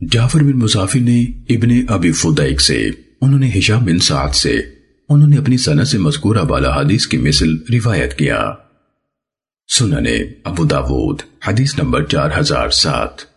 جعفر بن مسافر نے ابن ابی فدیق سے، انہوں نے حشام بن سعد سے، انہوں نے اپنی سنہ سے مذکورہ بالا حدیث کی مثل روایت کیا۔ سننے ابو داود، حدیث نمبر چار ہزار سات۔